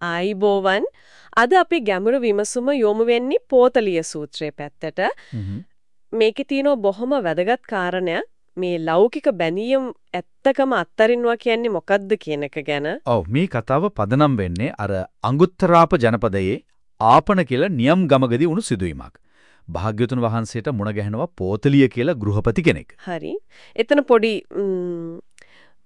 ආයිබෝවන් අද අපි ගැඹුරු විමසුම යොමු වෙන්නේ පෝතලිය සූත්‍රයේ පැත්තට. මේකේ තියෙන බොහොම වැදගත් කාරණයක් මේ ලෞකික බැනියම් ඇත්තකම අත්තරින්නවා කියන්නේ මොකද්ද කියන එක ගැන. ඔව් මේ කතාව පදනම් වෙන්නේ අර අංගුත්තරාප ජනපදයේ ආපන කියලා නියම් ගමකදී වුණු සිදුවීමක්. භාග්‍යතුන් වහන්සේට මුණ ගැහෙනවා පෝතලිය කියලා ගෘහපති කෙනෙක්. හරි. එතන පොඩි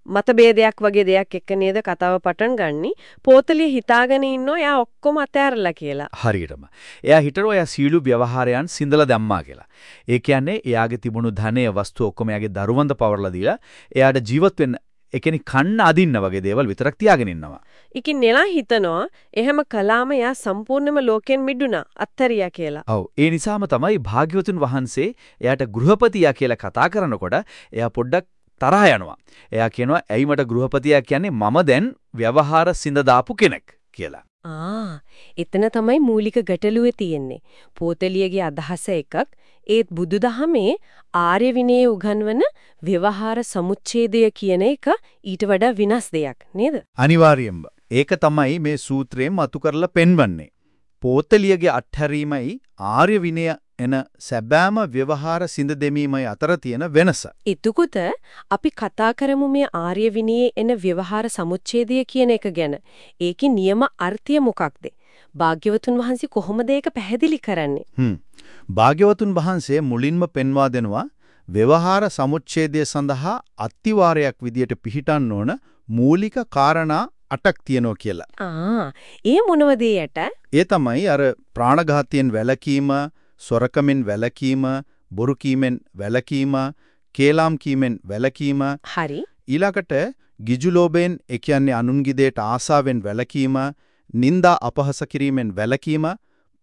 මතභේදයක් වගේ දෙයක් එක්ක නේද කතාව පටන් ගන්නෙ. පෝතලිය හිතාගෙන ඉන්නෝ එයා ඔක්කොම අතෑරලා කියලා. හරියටම. එයා හිතනවා එයා සීළු ව්‍යවහාරයන් සිඳලා දැම්මා කියලා. ඒ කියන්නේ එයාගේ තිබුණු ධනය වස්තු ඔක්කොම එයාගේ දරුවන්ද පවර්ලා දීලා එයාට ජීවත් වෙන්න ඒ කියන්නේ කන්න අදින්න වගේ දේවල් විතරක් තියාගෙන ඉන්නවා. ඉකින් නෙලා හිතනවා එහෙම කළාම එයා සම්පූර්ණයෙන්ම ලෝකෙන් මිදුණා අත්තරියා කියලා. ඔව් ඒ නිසාම තමයි භාග්‍යවතුන් වහන්සේ එයාට ගෘහපතියා කියලා කතා කරනකොට එයා පොඩ්ඩක් තරහ යනවා. එයා කියනවා ඇයි මට ගෘහපතියා කියන්නේ මම දැන් ව්‍යවහාර සිඳ දාපු කෙනෙක් කියලා. ආ එතන තමයි මූලික ගැටලුවේ තියෙන්නේ. පෝතලියගේ අදහස එකක් ඒත් බුදුදහමේ ආර්ය විනයේ උගන්වන ව්‍යවහාර සමුච්ඡේදය කියන එක ඊට වඩා විනාශ දෙයක් නේද? අනිවාර්යයෙන්ම. ඒක තමයි මේ සූත්‍රයෙන් මතු කරලා පෙන්වන්නේ. පෝතලියගේ අත්හැරීමයි ආර්ය විනය එන සැබෑම ව්‍යවහාර සිඳ දෙමීමයි අතර තියෙන වෙනස. එතකොට අපි කතා කරමු මේ ආර්ය විනයේ එන ව්‍යවහාර සමුච්ඡේදය කියන එක ගැන. ඒකේ නියම අර්ථය මොකක්ද? භාග්‍යවතුන් වහන්සේ කොහොමද ඒක පැහැදිලි කරන්නේ? හ්ම්. භාග්‍යවතුන් වහන්සේ මුලින්ම පෙන්වා දෙනවා ව්‍යවහාර සමුච්ඡේදය සඳහා අත්තිවාරයක් විදියට පිහිටන්න ඕන මූලික කාරණා අටක් තියෙනවා කියලා. ආ, ඒ මොනවද යට? ඒ තමයි අර ප්‍රාණඝාතයෙන් වැළකීම, සොරකමින් වැළකීම, බොරු කීමෙන් වැළකීම, කේලාම් කීමෙන් වැළකීම. හරි. ඊළඟට ගිජුලෝබෙන් ඒ කියන්නේ අනුන්ගේ දෙයට ආසාවෙන් වැළකීම, නිന്ദා අපහාස කිරීමෙන් වැළකීම,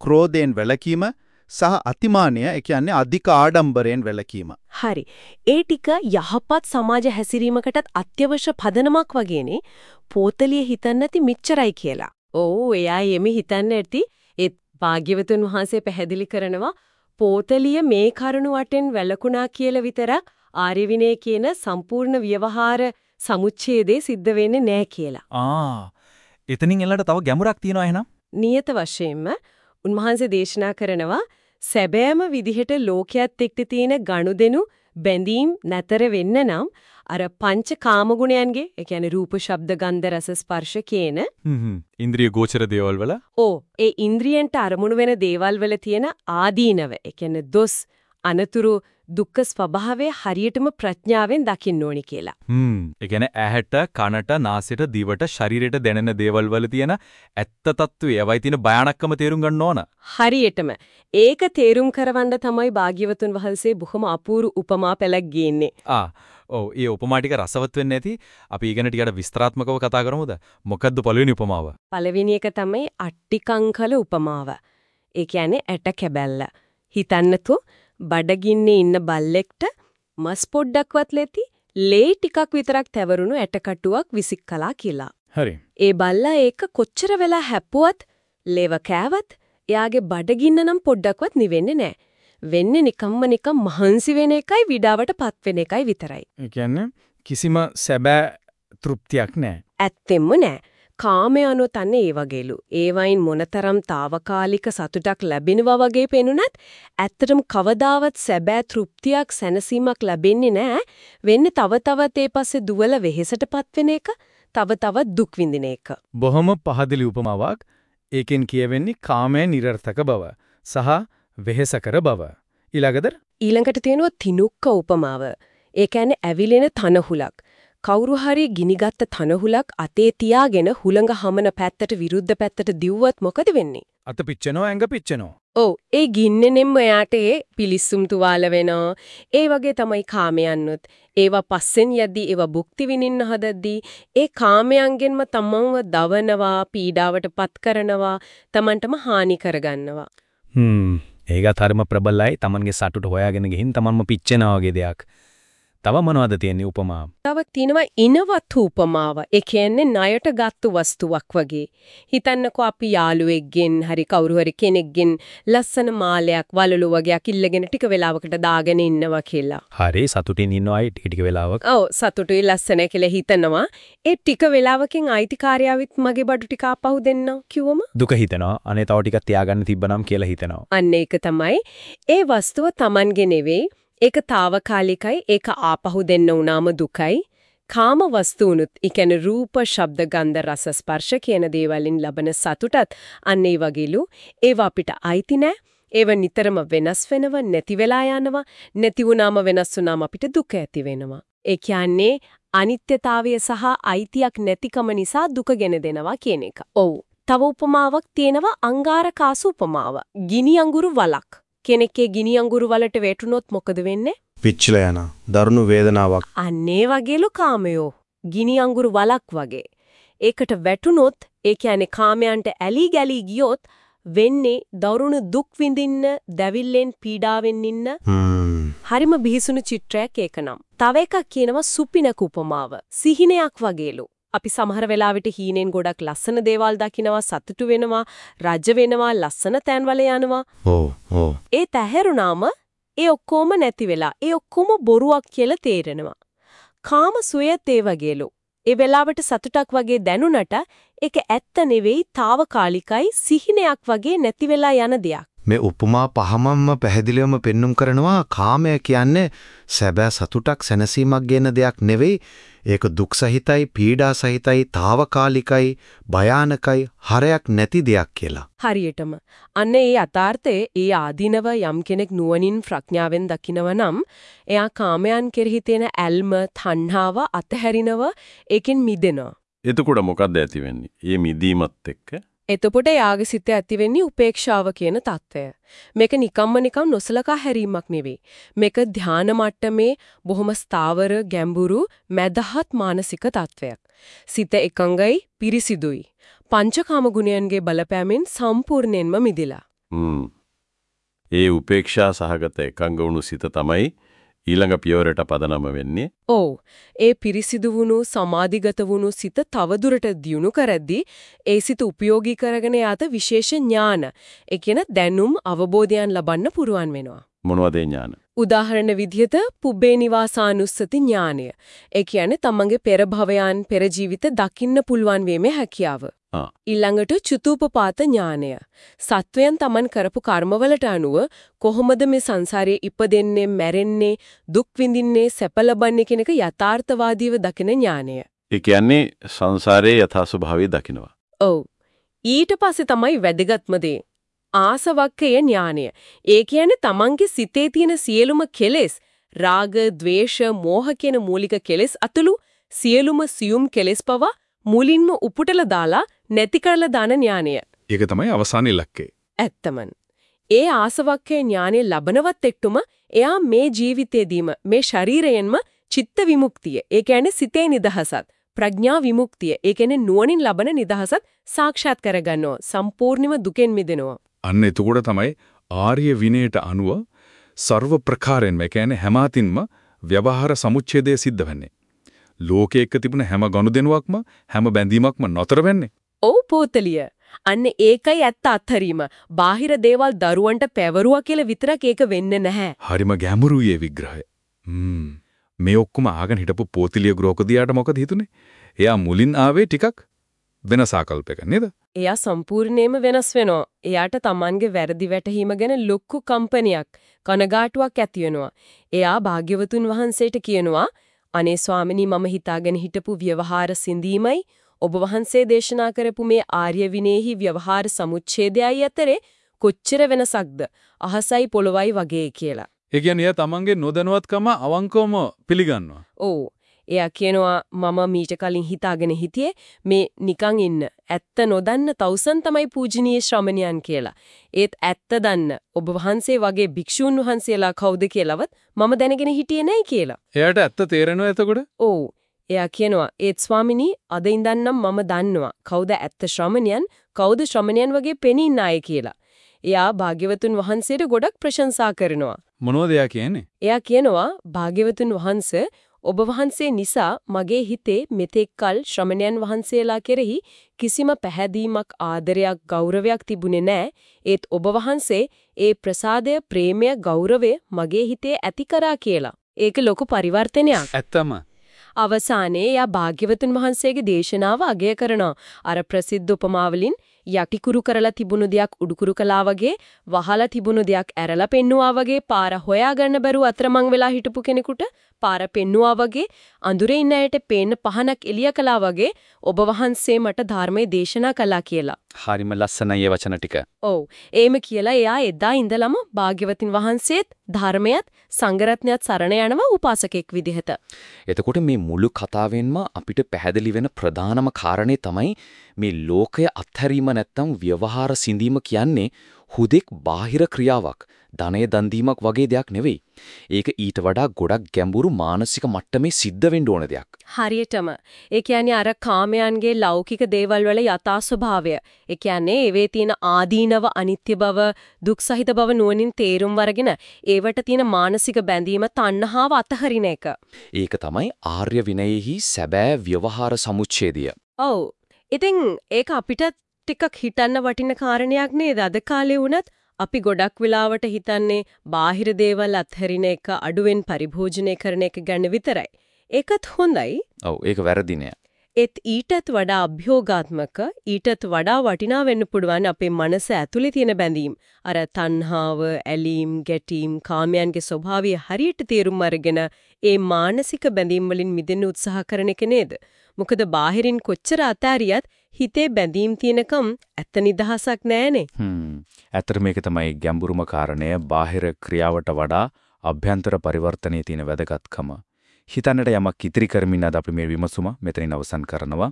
ක්‍රෝධයෙන් වැළකීම සහ අතිමානය ඒ කියන්නේ අධික ආඩම්බරයෙන් වැළකීම. හරි. ඒ ටික යහපත් සමාජ හැසිරීමකටත් අත්‍යවශ්‍ය පදනමක් වගේනේ. පෝතලිය හිතන්නේ නැති මෙච්චරයි කියලා. ඕ එයා එමෙ හිතන්නේ ඒ භාග්‍යවතුන් වහන්සේ පැහැදිලි කරනවා පෝතලිය මේ කරුණු වටෙන් වැළකුණා කියලා විතරක් ආර්ය විනය කියන සම්පූර්ණ ව්‍යවහාර සමුච්ඡේදේ සිද්ධ වෙන්නේ නැහැ කියලා. ආ එතනින් එලට තව ගැඹුරක් තියෙනවා එහෙනම්. නියත වශයෙන්ම උන්වහන්සේ දේශනා කරනවා සැබෑම විදිහට ලෝකයේත් එක්ක තියෙන ගනුදෙනු බැඳීම් නැතර වෙන්න නම් අර පංච කාම ගුණයන්ගේ ඒ කියන්නේ රූප ශබ්ද ගන්ධ රස ස්පර්ශ කියන හ්ම්. ඉන්ද්‍රිය ගෝචර දේවල් වල? ඕ ඒ ඉන්ද්‍රියන්ට අරමුණු වෙන දේවල් වල තියෙන ආදීනව ඒ කියන්නේ දොස් අනතුරු දුක්ඛ ස්වභාවය හරියටම ප්‍රඥාවෙන් දකින්න ඕනි කියලා. හ්ම්. ඒ කියන්නේ ඇහැට, කනට, නාසයට, දිවට, ශරීරයට දැනෙන දේවල් වල තියෙන ඇත්ත తත්වය, ඒවයි තියෙන භයානකම තේරුම් ගන්න ඕන. හරියටම. ඒක තේරුම් කරවන්න තමයි භාග්‍යවතුන් වහන්සේ බොහොම අපූර්ව උපමා පෙළක් ගේන්නේ. ආ ඔව් ඒ උපමා ටික රසවත් වෙන්නේ නැති අපි ඊගෙන ටිකට විස්තරාත්මකව කතා කරමුද මොකද්ද පළවෙනි උපමාව පළවෙනි එක තමයි අට්ටිකංකල උපමාව ඒ කියන්නේ ඇට කැබැල්ල හිතන්නකෝ බඩගින්නේ ඉන්න බල්ලෙක්ට මස් පොඩ්ඩක්වත් ලෙති ලේ ටිකක් විතරක් තැවරුණු ඇටකටුවක් විසික් කළා කියලා. හරි. ඒ බල්ලා ඒක කොච්චර වෙලා හැප්පුවත් ලේව කෑවත් එයාගේ බඩගින්න නම් පොඩ්ඩක්වත් නිවෙන්නේ නැහැ. වෙන්නේ නිකම්ම නිකම් මහන්සි වෙන එකයි විඩාවටපත් වෙන එකයි විතරයි. ඒ කියන්නේ කිසිම සැබෑ තෘප්තියක් නැහැ. ඇත්තෙම්ම නැහැ. කාමය අනුව තන්නේ ඒ වගේලු. ඒ වයින් මොනතරම් తాවකාලික සතුටක් ලැබෙනවා වගේ පෙනුනත් ඇත්තටම කවදාවත් සැබෑ තෘප්තියක් සැනසීමක් ලැබෙන්නේ නැහැ. වෙන්නේ තව තවත් ඒ පස්සේ දුවල වෙහෙසටපත් වෙන එක, තව තවත් දුක් විඳින එක. බොහොම පහදලි උපමාවක්. ඒකෙන් කියවෙන්නේ කාමයේ නිර්ර්ථක බව සහ වෙහෙසකර බව. ඊළඟට ඊළඟට තියෙනවා තිනුක්ක උපමාව. ඒ කියන්නේ ඇවිලෙන තනහුලක්. කවුරු හරි ගිනිගත්ත තනහුලක් අතේ තියාගෙන හුළඟ හමන පැත්තට විරුද්ධ පැත්තට දිව්වත් මොකද වෙන්නේ? අත පිච්චෙනවා ඇඟ පිච්චෙනවා. ඔව් ඒ ගින්නෙනෙම එයාට ඒ පිලිස්සුම් තුවාල වෙනවා. ඒ වගේ තමයි කාමයන්නුත්. ඒවා පස්සෙන් යද්දී ඒවා භුක්ති විඳින්න හදද්දී ඒ කාමයන්ගෙන්ම තමන්ව දවනවා, පීඩාවටපත් කරනවා, තමන්ටම හානි කරගන්නවා. හ්ම්. ඒකත් හරිම ප්‍රබලයි. Tamanගේ සතුට හොයාගෙන ගිහින් Tamanම පිච්චෙනා වගේ දෙයක්. තව මොනවද තියෙන්නේ උපමා? තව තියෙනවා ඉනවත්තු උපමාව. ඒ කියන්නේ ණයට ගත්තු වස්තුවක් වගේ. හිතන්නකෝ අපි යාළුවෙක්ගෙන් හරි කවුරු හරි කෙනෙක්ගෙන් ලස්සන මාලයක් වලලු වගේක් ඉල්ලගෙන ටික වෙලාවකට දාගෙන ඉන්නවා කියලා. හරි සතුටින් ඉන්න අය ටික වෙලාවක ඔව් සතුටුයි ලස්සන කියලා හිතනවා. ඒ ටික වෙලාවකින් අයිතිකාරයාවිත් මගේ බඩු ටික ආපහු දෙන්න කිව්වම දුක හිතෙනවා. අනේ තව ටිකක් තියාගන්න තිබ්බනම් කියලා හිතෙනවා. අන්න ඒක තමයි. ඒ වස්තුව Tamange නෙවෙයි. ඒක తాවකාලිකයි. ඒක ආපහු දෙන්න උනාම දුකයි. කාම වස්තුනුත්, ඒ කියන්නේ රූප, ශබ්ද, ගන්ධ, රස, ස්පර්ශ කියන දේවලින් ලබන සතුටත් අන්න ඒ වගේලු. ඒවා අපිට අයිති නෑ. ඒව නිතරම වෙනස් වෙනව, නැති වෙලා යනවා. නැති වුනාම වෙනස් වුනාම අපිට දුක ඇති වෙනවා. ඒ කියන්නේ අනිත්‍යතාවය සහ අයිතියක් නැතිකම නිසා දුක ගෙන දෙනවා කියන එක. ඔව්. තව උපමාවක් තියෙනවා අංගාරකාසු උපමාව. ගිනි අඟුරු වලක්. කෙනෙක්ගේ ගිනි අඟුරු වලට වැටුනොත් මොකද වෙන්නේ? පිච්චිලා යන දරුණු වේදනාවක් අන්නේ වගේලු කාමයෝ. ගිනි අඟුරු වලක් වගේ. ඒකට වැටුනොත් ඒ කියන්නේ කාමයන්ට ඇලි ගැලි ගියොත් වෙන්නේ දරුණු දුක් විඳින්න, දැවිල්ලෙන් පීඩාවෙන් ඉන්න හරිම බිහිසුණු චිත්‍රයක් ඒකනම්. තව එකක් කියනවා සුපිනක උපමාව. සිහිනයක් වගේලු. අපි සමහර වෙලාවට හීනෙන් ගොඩක් ලස්සන දේවල් දකිනවා, සතුටු වෙනවා, රජ වෙනවා, ලස්සන තැන්වල යනවා. ඕ ඕ ඒ තැහැරුණාම ඒ ඔක්කොම නැති වෙලා ඒ ඔක්කොම බොරුවක් කියලා තේරෙනවා. කාම සුවයත් ඒ වගේලු. ඒ වෙලාවට සතුටක් වගේ දැනුණට ඒක ඇත්ත නෙවෙයි తాවකාලිකයි සිහිනයක් වගේ නැති වෙලා යන දෙයක්. මේ උපමා පහමම්ම පැහැදිලිවම පෙන්눔 කරනවා කාමය කියන්නේ සැබෑ සතුටක් සැනසීමක් ගෙන දෙයක් නෙවෙයි ඒක දුක් සහිතයි පීඩා සහිතයි తాවකාලිකයි භයානකයි හරයක් නැති දෙයක් කියලා හරියටම. අන්න ඒ යථාර්ථයේ ඒ ආධිනව යම් කෙනෙක් නුවණින් ප්‍රඥාවෙන් දකිනව නම් එයා කාමයන් කෙරෙහි තියෙන ඇල්ම, තණ්හාව අතහැරිනව ඒකෙන් මිදෙනවා. එතකොට මොකක්ද ඇති වෙන්නේ? මේ මිදීමත් එක්ක එතකොට යාගේ සිතේ ඇතිවෙන්නේ උපේක්ෂාව කියන తত্ত্বය. මේක නිකම්ම නිකම් නොසලකා හැරීමක් නෙවෙයි. මේක ධාන මට්ටමේ බොහොම ස්ථාවර ගැඹුරු මදහත් මානසික తত্ত্বයක්. සිත එකඟයි, පිරිසිදුයි. පංචකාම ගුණයන්ගේ බලපෑමෙන් සම්පූර්ණයෙන්ම මිදිලා. ඒ උපේක්ෂා සහගත එකඟ වුණු සිත තමයි ඊළඟ පියවරට පදනම වෙන්නේ. ඔව්. ඒ පිරිසිදු වුණු සමාධිගත වුණු සිත තවදුරට දියුණු කරද්දී ඒ සිත උපයෝගී කරගෙන යාත විශේෂ ඥාන, ඒ කියන දැනුම් අවබෝධයන් ලබන්න පුරුවන් වෙනවා. මොනවද ඥාන? උදාහරණ විදිහට පුබ්බේ නිවාසානුස්සති ඥානය. ඒ කියන්නේ තමන්ගේ පෙර භවයන් පෙර ජීවිත දකින්න පුළුවන් වීමේ හැකියාව. ඊළඟට චුතූපපාත ඥානය. සත්වයන් තමන් කරපු කර්මවලට අනුව කොහොමද මේ සංසාරයේ ඉපදෙන්නේ, මැරෙන්නේ, දුක් විඳින්නේ, සැප ලබන්නේ කියන එක යථාර්ථවාදීව දකින ඥානය. ඒ කියන්නේ සංසාරයේ යථා ස්වභාවය දකිනවා. ඔව්. ඊට පස්සේ තමයි වැදගත්ම දේ. ආසවක්කය ඥානය. ඒ කියන්නේ තමන්ගේ සිතේ තියෙන සියලුම කෙලෙස්, රාග, ద్వේෂ, මෝහ කියන මූලික කෙලෙස් අතුළු සියලුම සියුම් කෙලෙස් පවා මුලින්ම උපුටලා දාලා නැති කරලා දාන ඥානය. ඒක තමයි අවසාන ඉලක්කය. ඇත්තමන්. ඒ ආසවක්කේ ඥානෙ ලබනවත් එක්කම එයා මේ ජීවිතේදීම මේ ශරීරයෙන්ම චිත්ත විමුක්තිය, ඒ කියන්නේ සිතේ නිදහසත්, ප්‍රඥා විමුක්තිය, ඒ කියන්නේ නුවණින් ලබන නිදහසත් සාක්ෂාත් කරගන්නවා. සම්පූර්ණයෙන්ම දුකෙන් මිදෙනවා. අන්න එතකොට තමයි ආර්ය විනයට අනුව ਸਰව ප්‍රකාරයෙන්ම ඒ කියන්නේ හැමාතින්ම ව්‍යවහාර සමුච්ඡේදය සිද්ධ වෙන්නේ. ලෝකයේ එක්ක තිබුණ හැම ගනුදෙනුවක්ම හැම බැඳීමක්ම නතර වෙන්නේ. ඔව් පෝතලිය. අන්න ඒකයි ඇත්ත අත්හැරීම. බාහිර දේවල් දරුවන්ට පැවරුවා කියලා විතරක් ඒක වෙන්නේ නැහැ. හරිම ගැඹුරුයි ඒ විග්‍රහය. මේ ඔක්කොම ආගෙන හිටපු පෝතිලිය ග්‍රෝකදියාට මොකද හිතුනේ? එයා මුලින් ආවේ ටිකක් වෙනස ආකල්පයක නේද? එයා සම්පූර්ණයෙන්ම වෙනස් වෙනවා. එයාට Tamanගේ වැරදි වැටහීම ගැන ලොකු කම්පනයක්, කනගාටුවක් ඇති. එයා භාග්‍යවතුන් වහන්සේට කියනවා, "අනේ ස්වාමිනී මම හිතාගෙන හිටපු ව්‍යවහාර සිඳීමයි ඔබ වහන්සේ දේශනා කරපු මේ ආර්ය විනේහි ව්‍යවහාර සමුච්ඡේදයයි අතරේ කොච්චර වෙනසක්ද? අහසයි පොළොවයි වගේ කියලා." ඒ කියන්නේ එයා තමන්ගේ නොදැනුවත්කම අවංකවම පිළිගන්නවා. ඔව්. එයා කියනවා මම මීට කලින් හිතාගෙන හිටියේ මේ නිකන් ඉන්න ඇත්ත නොදන්න තවුසන් තමයි පූජනීය ශ්‍රමණයන් කියලා. ඒත් ඇත්ත දන්න ඔබ වහන්සේ වගේ භික්ෂූන් වහන්සේලා කවුද කියලාවත් මම දැනගෙන හිටියේ නැහැ කියලා. එයාට ඇත්ත තේරෙනව එතකොට? ඔව්. එයා කියනවා ඒත් ස්වාමිනී අද ඉඳන්නම් මම දන්නවා කවුද ඇත්ත ශ්‍රමණයන් කවුද ශ්‍රමණයන් වගේ පෙනී ඉන්න අය කියලා. එයා භාග්‍යවතුන් වහන්සේට ගොඩක් ප්‍රශංසා කරනවා. මොනවද එයා කියන්නේ? එයා කියනවා භාග්‍යවතුන් වහන්සේ ඔබ වහන්සේ නිසා මගේ හිතේ මෙතෙක්කල් ශ්‍රමණයන් වහන්සේලා කෙරෙහි කිසිම පැහැදීමක් ආදරයක් ගෞරවයක් තිබුණේ නැහැ. ඒත් ඔබ වහන්සේ ඒ ප්‍රසාදය ප්‍රේමය ගෞරවය මගේ හිතේ ඇති කරා කියලා. ඒක ලොකු පරිවර්තනයක්. ඇත්තම අවසානයේ යා භාග්‍යවතුන් වහන්සේගේ දේශනාව අගය කරනවා. අර ප්‍රසිද්ධ උපමාවලින් යටිකුරු කරලා තිබුණු දෙයක් උඩුකුරු කළා වගේ වහලා තිබුණු දෙයක් ඇරලා පෙන්නුවා වගේ පාර හොයාගන්න බැරුව අතරමං වෙලා හිටපු කෙනෙකුට පාර පෙන්නුවා වගේ අඳුරේ ඉන්න අයට පේන්න පහනක් එළිය කළා වගේ ඔබ වහන්සේ මට ධර්මයේ දේශනා කළා කියලා. හරිම ලස්සනයි වචන ටික. ඔව්. එහෙම කියලා එයා එදා ඉඳලම භාග්‍යවතුන් වහන්සේත් ධර්මයත් සංඝරත්නයත් සරණ යනවා උපාසකෙක් විදිහට. එතකොට මේ මුළු කතාවෙන්ම අපිට පැහැදිලි වෙන ප්‍රධානම කාරණේ තමයි මේ ලෝකය අත්හැරීම නැත්තම් ව්‍යවහාර සිඳීම කියන්නේ හුදෙක් බාහිර ක්‍රියාවක්. ධනය දන් දීමක් වගේ දෙයක් නෙවෙයි. ඒක ඊට වඩා ගොඩක් ගැඹුරු මානසික මට්ටමේ සිද්ධ වෙන්න ඕන දෙයක්. හරියටම. ඒ කියන්නේ අර කාමයන්ගේ ලෞකික දේවල් වල යථා ස්වභාවය. ඒ කියන්නේ ඒවේ තියෙන ආදීනව අනිත්‍ය බව, දුක් සහිත බව නුවණින් තේරුම් වරගෙන ඒවට තියෙන මානසික බැඳීම තණ්හාව අතහරින එක. ඒක තමයි ආර්ය විනයෙහි සැබෑ ව්‍යවහාර සමුච්ඡේදය. ඔව්. ඉතින් ඒක අපිට ටිකක් හිතන්න වටින කාරණයක් නේද? අද කාලේ වුණත් අපි ගොඩක් වෙලාවට හිතන්නේ බාහිර දේවල් අත්හැරින එක අඩුවෙන් පරිභෝජනය කරන එක ගැන විතරයි. ඒකත් හොඳයි. ඔව් ඒක වැරදි නෑ. ඒත් ඊටත් වඩා අභ්‍යෝගාත්මක ඊටත් වඩා වටිනා වෙන්න පුළුවන් අපේ මනස ඇතුලේ තියෙන බැඳීම්. අර තණ්හාව, ඇලීම්, ගැටීම්, කාමයන්ගේ ස්වභාවය හරියට තේරුම් අරගෙන ඒ මානසික බැඳීම් වලින් මිදෙන්න උත්සාහ කරන එක නේද? මොකද බාහිරින් කොච්චර අතාරියත් හිතේ බැඳීම් තියෙනකම් ඇත්ත නිදහසක් නැහැනේ. හ්ම්. ඇත්තට මේක තමයි ගැඹුරුම කාරණය බාහිර ක්‍රියාවට වඩා අභ්‍යන්තර පරිවර්තනයේ තියෙන වැදගත්කම. හිතන්නට යමක් ඉතිරි කරමින් අද අපි මේ විමසුම මෙතනින් අවසන් කරනවා.